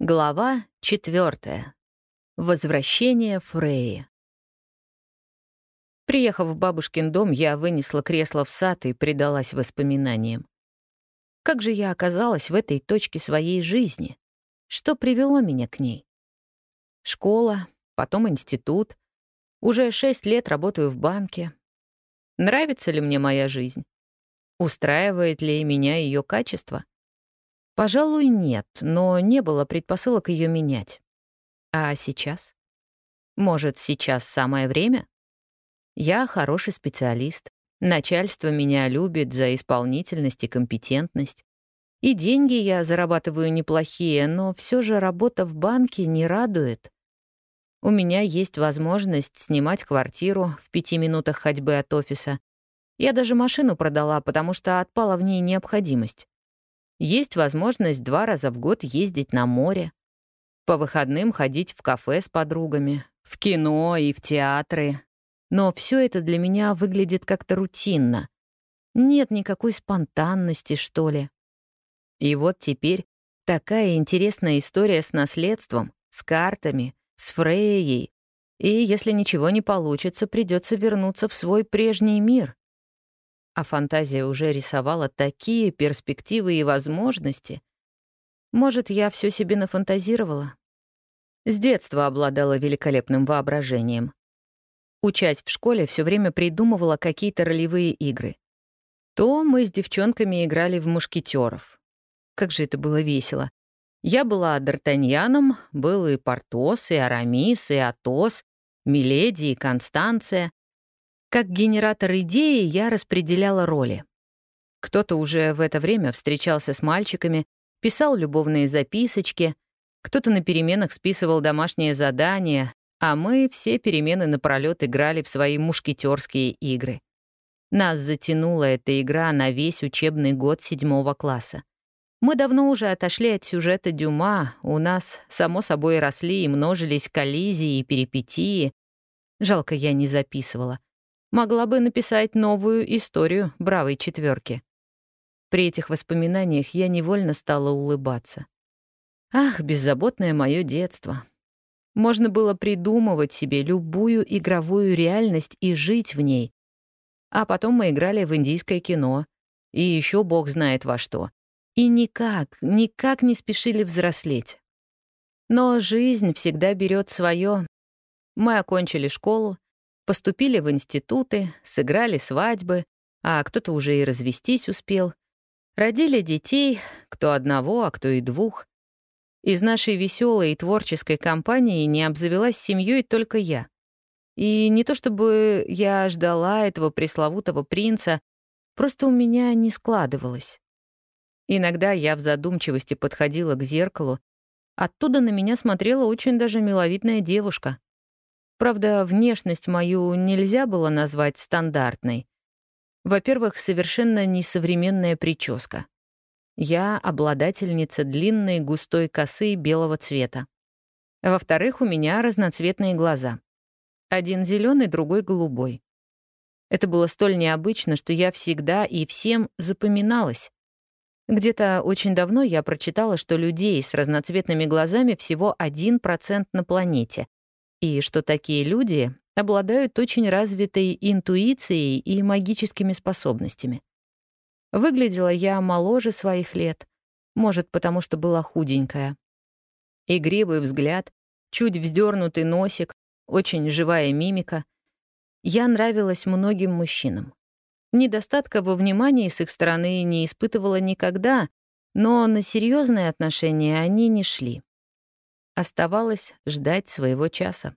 Глава четвертая. Возвращение Фреи. Приехав в бабушкин дом, я вынесла кресло в сад и предалась воспоминаниям. Как же я оказалась в этой точке своей жизни? Что привело меня к ней? Школа, потом институт. Уже шесть лет работаю в банке. Нравится ли мне моя жизнь? Устраивает ли меня ее качество? Пожалуй, нет, но не было предпосылок ее менять. А сейчас? Может, сейчас самое время? Я хороший специалист. Начальство меня любит за исполнительность и компетентность. И деньги я зарабатываю неплохие, но все же работа в банке не радует. У меня есть возможность снимать квартиру в пяти минутах ходьбы от офиса. Я даже машину продала, потому что отпала в ней необходимость. Есть возможность два раза в год ездить на море. По выходным ходить в кафе с подругами, в кино и в театры. Но все это для меня выглядит как-то рутинно. Нет никакой спонтанности, что ли. И вот теперь такая интересная история с наследством, с картами, с Фрейей. И если ничего не получится, придется вернуться в свой прежний мир а фантазия уже рисовала такие перспективы и возможности. Может, я все себе нафантазировала? С детства обладала великолепным воображением. Учась в школе, все время придумывала какие-то ролевые игры. То мы с девчонками играли в мушкетеров. Как же это было весело. Я была Д'Артаньяном, был и Портос, и Арамис, и Атос, Миледи и Констанция. Как генератор идеи я распределяла роли. Кто-то уже в это время встречался с мальчиками, писал любовные записочки, кто-то на переменах списывал домашние задания, а мы все перемены напролёт играли в свои мушкетерские игры. Нас затянула эта игра на весь учебный год седьмого класса. Мы давно уже отошли от сюжета Дюма, у нас, само собой, росли и множились коллизии и перипетии. Жалко, я не записывала могла бы написать новую историю бравой четверки. При этих воспоминаниях я невольно стала улыбаться. Ах, беззаботное мое детство. Можно было придумывать себе любую игровую реальность и жить в ней. А потом мы играли в индийское кино. И еще бог знает во что. И никак, никак не спешили взрослеть. Но жизнь всегда берет свое. Мы окончили школу, Поступили в институты, сыграли свадьбы, а кто-то уже и развестись успел. Родили детей, кто одного, а кто и двух. Из нашей веселой и творческой компании не обзавелась семьей только я. И не то чтобы я ждала этого пресловутого принца, просто у меня не складывалось. Иногда я в задумчивости подходила к зеркалу. Оттуда на меня смотрела очень даже миловидная девушка. Правда, внешность мою нельзя было назвать стандартной. Во-первых, совершенно несовременная прическа. Я обладательница длинной густой косы белого цвета. Во-вторых, у меня разноцветные глаза. Один зеленый, другой голубой. Это было столь необычно, что я всегда и всем запоминалась. Где-то очень давно я прочитала, что людей с разноцветными глазами всего 1% на планете, и что такие люди обладают очень развитой интуицией и магическими способностями. Выглядела я моложе своих лет, может, потому что была худенькая. Игривый взгляд, чуть вздернутый носик, очень живая мимика. Я нравилась многим мужчинам. Недостатка во внимании с их стороны не испытывала никогда, но на серьезные отношения они не шли. Оставалось ждать своего часа.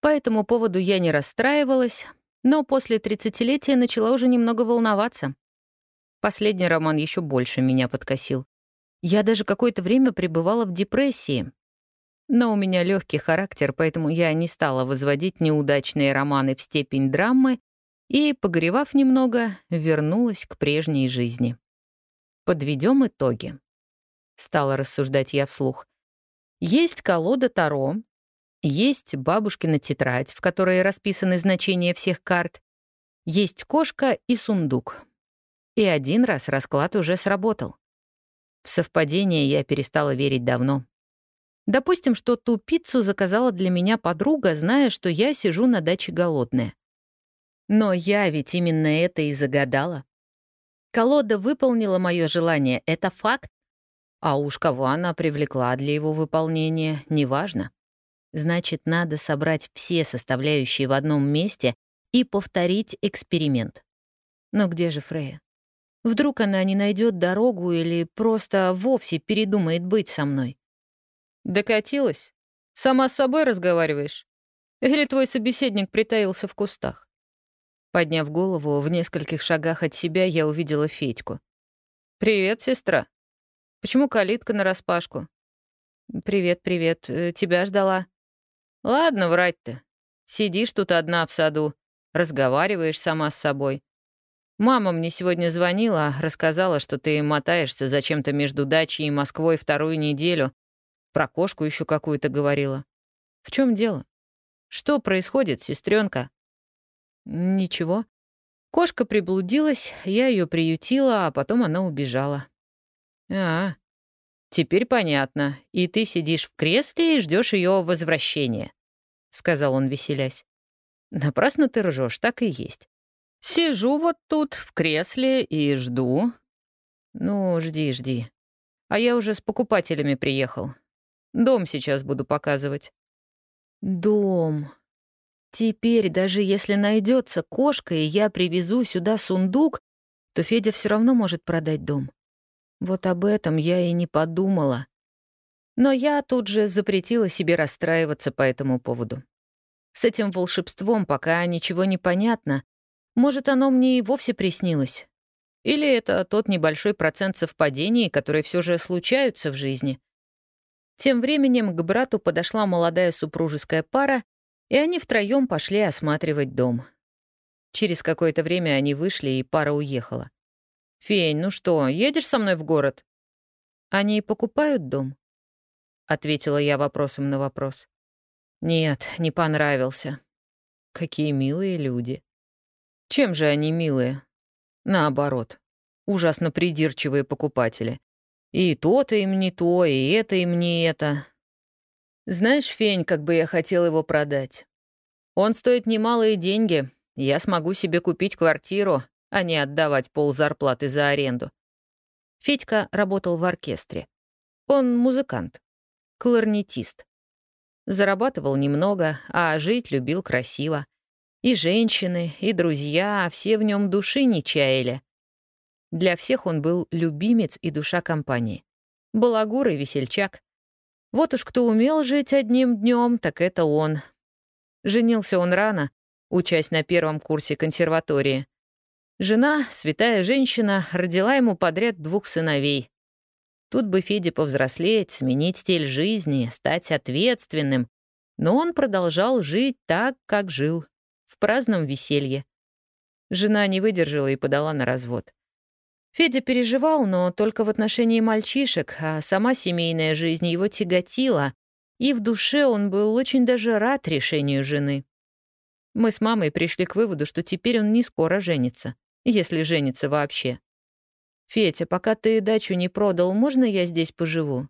По этому поводу я не расстраивалась, но после тридцатилетия начала уже немного волноваться. Последний роман еще больше меня подкосил. Я даже какое-то время пребывала в депрессии. Но у меня легкий характер, поэтому я не стала возводить неудачные романы в степень драмы и, погоревав немного, вернулась к прежней жизни. Подведем итоги. Стала рассуждать я вслух. Есть колода Таро, есть бабушкина тетрадь, в которой расписаны значения всех карт, есть кошка и сундук. И один раз расклад уже сработал. В совпадение я перестала верить давно. Допустим, что ту пиццу заказала для меня подруга, зная, что я сижу на даче голодная. Но я ведь именно это и загадала. Колода выполнила мое желание, это факт. А уж кого она привлекла для его выполнения, неважно. Значит, надо собрать все составляющие в одном месте и повторить эксперимент. Но где же Фрея? Вдруг она не найдет дорогу или просто вовсе передумает быть со мной? Докатилась? Сама с собой разговариваешь? Или твой собеседник притаился в кустах? Подняв голову, в нескольких шагах от себя я увидела Федьку. «Привет, сестра. Почему калитка нараспашку?» «Привет, привет. Э, тебя ждала». «Ладно, врать-то. Сидишь тут одна в саду, разговариваешь сама с собой. Мама мне сегодня звонила, рассказала, что ты мотаешься зачем-то между дачей и Москвой вторую неделю, про кошку еще какую-то говорила. В чем дело? Что происходит, сестренка? Ничего. Кошка приблудилась, я ее приютила, а потом она убежала. А, теперь понятно. И ты сидишь в кресле и ждешь ее возвращения, сказал он, веселясь. Напрасно ты ржешь, так и есть. Сижу вот тут в кресле и жду. Ну, жди, жди. А я уже с покупателями приехал. Дом сейчас буду показывать». «Дом. Теперь, даже если найдется кошка, и я привезу сюда сундук, то Федя все равно может продать дом. Вот об этом я и не подумала. Но я тут же запретила себе расстраиваться по этому поводу. С этим волшебством пока ничего не понятно. Может, оно мне и вовсе приснилось. Или это тот небольшой процент совпадений, которые все же случаются в жизни. Тем временем к брату подошла молодая супружеская пара, и они втроем пошли осматривать дом. Через какое-то время они вышли, и пара уехала. «Фень, ну что, едешь со мной в город?» «Они покупают дом?» — ответила я вопросом на вопрос. «Нет, не понравился. Какие милые люди». «Чем же они милые?» «Наоборот. Ужасно придирчивые покупатели. И то-то им не то, и это им не это. Знаешь, Фень, как бы я хотел его продать. Он стоит немалые деньги. Я смогу себе купить квартиру, а не отдавать пол зарплаты за аренду. Федька работал в оркестре. Он музыкант, кларнетист. Зарабатывал немного, а жить любил красиво. И женщины, и друзья, все в нем души не чаяли. Для всех он был любимец и душа компании. Балагур и весельчак. Вот уж кто умел жить одним днем, так это он. Женился он рано, учась на первом курсе консерватории. Жена, святая женщина, родила ему подряд двух сыновей. Тут бы Феде повзрослеть, сменить стиль жизни, стать ответственным. Но он продолжал жить так, как жил, в праздном веселье. Жена не выдержала и подала на развод. Федя переживал, но только в отношении мальчишек, а сама семейная жизнь его тяготила, и в душе он был очень даже рад решению жены. Мы с мамой пришли к выводу, что теперь он не скоро женится, если женится вообще. «Федя, пока ты дачу не продал, можно я здесь поживу?»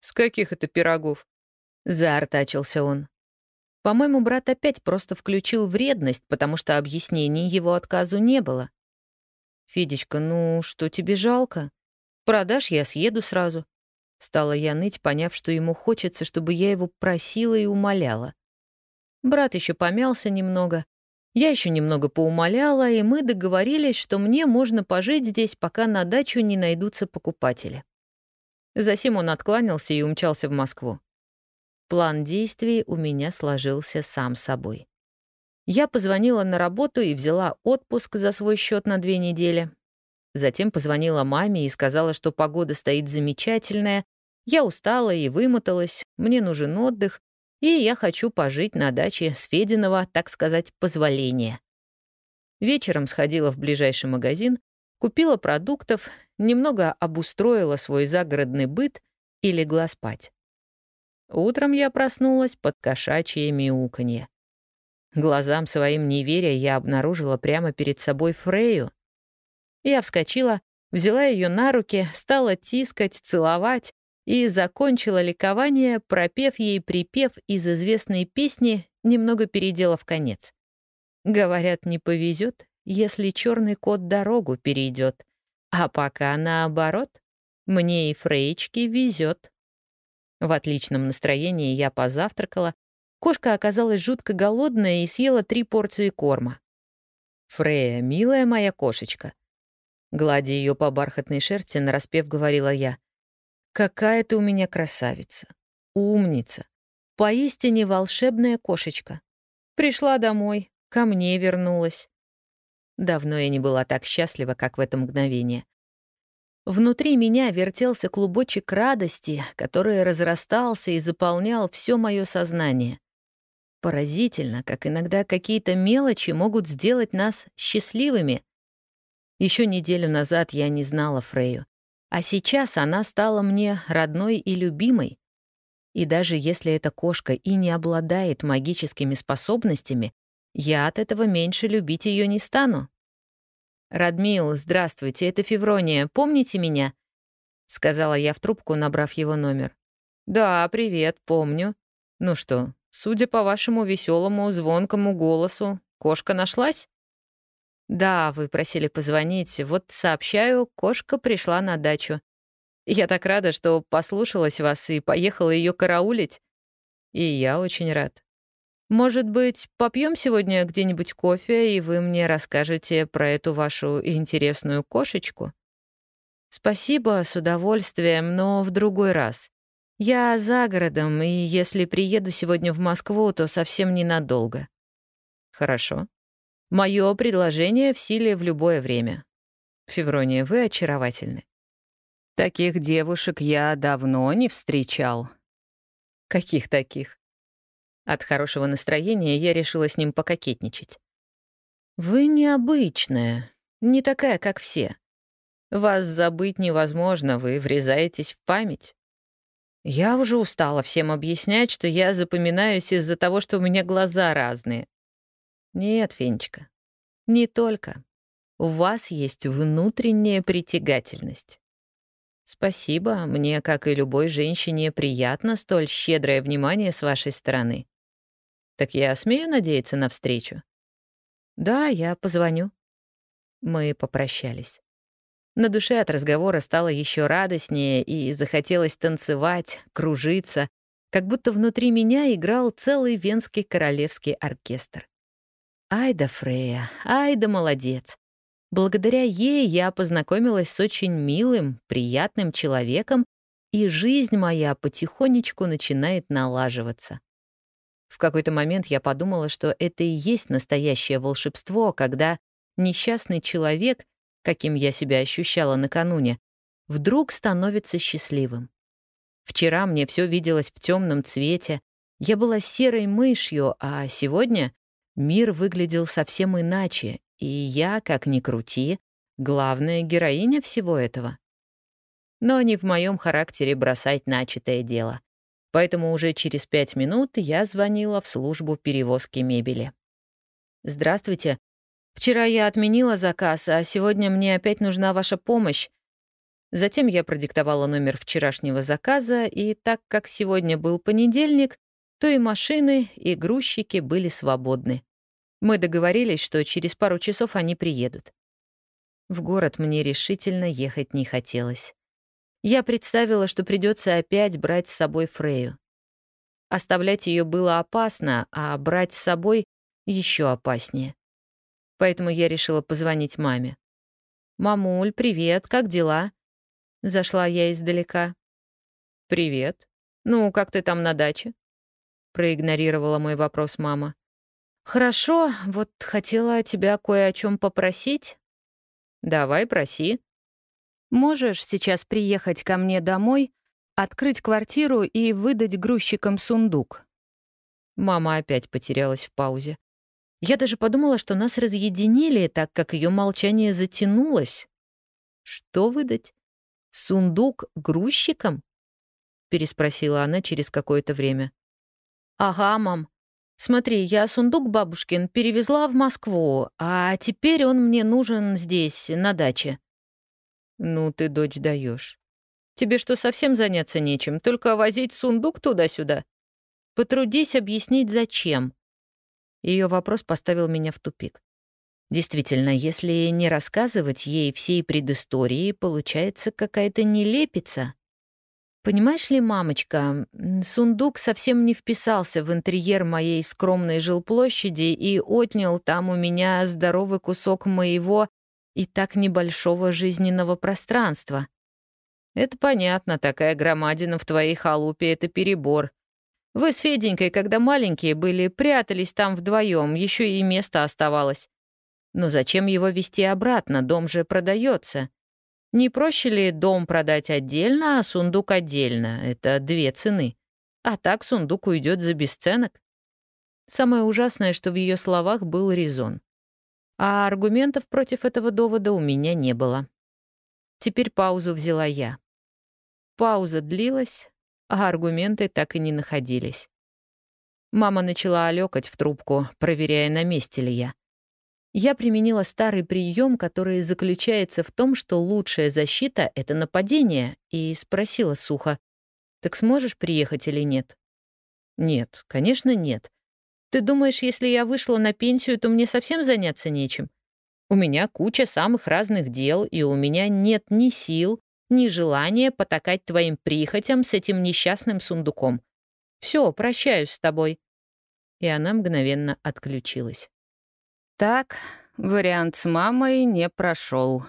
«С каких это пирогов?» — заортачился он. По-моему, брат опять просто включил вредность, потому что объяснений его отказу не было. «Федечка, ну что тебе жалко? Продашь, я съеду сразу». Стала я ныть, поняв, что ему хочется, чтобы я его просила и умоляла. Брат еще помялся немного. Я еще немного поумоляла, и мы договорились, что мне можно пожить здесь, пока на дачу не найдутся покупатели. Засим он откланялся и умчался в Москву. План действий у меня сложился сам собой. Я позвонила на работу и взяла отпуск за свой счет на две недели. Затем позвонила маме и сказала, что погода стоит замечательная, я устала и вымоталась, мне нужен отдых, и я хочу пожить на даче с Фединого, так сказать, позволения. Вечером сходила в ближайший магазин, купила продуктов, немного обустроила свой загородный быт и легла спать. Утром я проснулась под кошачье мяуканье. Глазам своим не веря, я обнаружила прямо перед собой Фрею. Я вскочила, взяла ее на руки, стала тискать, целовать и закончила ликование, пропев ей припев из известной песни, немного переделав конец. Говорят, не повезет, если черный кот дорогу перейдет, а пока наоборот, мне и Фреечке везет. В отличном настроении я позавтракала, кошка оказалась жутко голодная и съела три порции корма. «Фрея, милая моя кошечка», гладя ее по бархатной шерсти, нараспев говорила я, «какая ты у меня красавица, умница, поистине волшебная кошечка. Пришла домой, ко мне вернулась. Давно я не была так счастлива, как в это мгновение. Внутри меня вертелся клубочек радости, который разрастался и заполнял все мое сознание. Поразительно, как иногда какие-то мелочи могут сделать нас счастливыми. Еще неделю назад я не знала Фрею, а сейчас она стала мне родной и любимой. И даже если эта кошка и не обладает магическими способностями, я от этого меньше любить ее не стану. «Радмил, здравствуйте, это Феврония, помните меня?» — сказала я в трубку, набрав его номер. «Да, привет, помню. Ну что, судя по вашему веселому, звонкому голосу, кошка нашлась?» «Да, вы просили позвонить. Вот сообщаю, кошка пришла на дачу. Я так рада, что послушалась вас и поехала ее караулить. И я очень рад. Может быть, попьем сегодня где-нибудь кофе, и вы мне расскажете про эту вашу интересную кошечку? Спасибо, с удовольствием, но в другой раз. Я за городом, и если приеду сегодня в Москву, то совсем ненадолго. Хорошо. Мое предложение в силе в любое время. Феврония, вы очаровательны. Таких девушек я давно не встречал. Каких таких? От хорошего настроения я решила с ним пококетничать. «Вы необычная, не такая, как все. Вас забыть невозможно, вы врезаетесь в память. Я уже устала всем объяснять, что я запоминаюсь из-за того, что у меня глаза разные. Нет, Фенечка, не только. У вас есть внутренняя притягательность. Спасибо, мне, как и любой женщине, приятно столь щедрое внимание с вашей стороны. Так я смею надеяться на встречу? Да, я позвоню. Мы попрощались. На душе от разговора стало еще радостнее, и захотелось танцевать, кружиться, как будто внутри меня играл целый венский королевский оркестр. Ай да Фрея, ай молодец. Благодаря ей я познакомилась с очень милым, приятным человеком, и жизнь моя потихонечку начинает налаживаться. В какой-то момент я подумала, что это и есть настоящее волшебство, когда несчастный человек, каким я себя ощущала накануне, вдруг становится счастливым. Вчера мне все виделось в темном цвете, я была серой мышью, а сегодня мир выглядел совсем иначе, и я, как ни крути, главная героиня всего этого. Но не в моем характере бросать начатое дело. Поэтому уже через пять минут я звонила в службу перевозки мебели. «Здравствуйте. Вчера я отменила заказ, а сегодня мне опять нужна ваша помощь». Затем я продиктовала номер вчерашнего заказа, и так как сегодня был понедельник, то и машины, и грузчики были свободны. Мы договорились, что через пару часов они приедут. В город мне решительно ехать не хотелось. Я представила, что придется опять брать с собой Фрею. Оставлять ее было опасно, а брать с собой еще опаснее. Поэтому я решила позвонить маме. «Мамуль, привет, как дела?» Зашла я издалека. «Привет. Ну, как ты там на даче?» Проигнорировала мой вопрос мама. «Хорошо, вот хотела тебя кое о чем попросить». «Давай, проси», Можешь сейчас приехать ко мне домой, открыть квартиру и выдать грузчикам сундук?» Мама опять потерялась в паузе. Я даже подумала, что нас разъединили, так как ее молчание затянулось. «Что выдать? Сундук грузчикам?» — переспросила она через какое-то время. «Ага, мам. Смотри, я сундук бабушкин перевезла в Москву, а теперь он мне нужен здесь, на даче». «Ну ты, дочь, даешь. Тебе что, совсем заняться нечем? Только возить сундук туда-сюда? Потрудись объяснить, зачем». Ее вопрос поставил меня в тупик. Действительно, если не рассказывать ей всей предыстории, получается какая-то нелепица. Понимаешь ли, мамочка, сундук совсем не вписался в интерьер моей скромной жилплощади и отнял там у меня здоровый кусок моего и так небольшого жизненного пространства. Это понятно, такая громадина в твоей халупе — это перебор. Вы с Феденькой, когда маленькие были, прятались там вдвоем, еще и место оставалось. Но зачем его вести обратно, дом же продается. Не проще ли дом продать отдельно, а сундук отдельно? Это две цены. А так сундук уйдет за бесценок. Самое ужасное, что в ее словах был резон. А аргументов против этого довода у меня не было. Теперь паузу взяла я. Пауза длилась, а аргументы так и не находились. Мама начала олекать в трубку, проверяя, на месте ли я. Я применила старый прием, который заключается в том, что лучшая защита — это нападение, и спросила сухо, «Так сможешь приехать или нет?» «Нет, конечно, нет. Ты думаешь, если я вышла на пенсию, то мне совсем заняться нечем? У меня куча самых разных дел, и у меня нет ни сил, ни желания потакать твоим прихотям с этим несчастным сундуком. Все, прощаюсь с тобой». И она мгновенно отключилась. Так, вариант с мамой не прошел.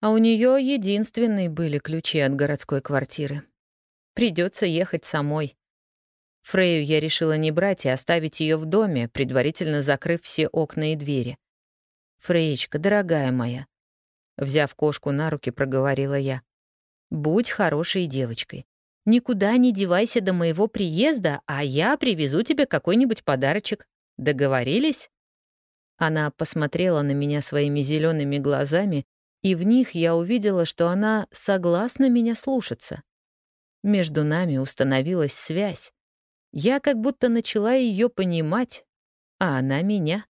А у нее единственные были ключи от городской квартиры. Придется ехать самой. Фрею я решила не брать и оставить ее в доме, предварительно закрыв все окна и двери. «Фреечка, дорогая моя», — взяв кошку на руки, проговорила я, — «будь хорошей девочкой. Никуда не девайся до моего приезда, а я привезу тебе какой-нибудь подарочек. Договорились?» Она посмотрела на меня своими зелеными глазами, и в них я увидела, что она согласна меня слушаться. Между нами установилась связь. Я как будто начала ее понимать, а она меня.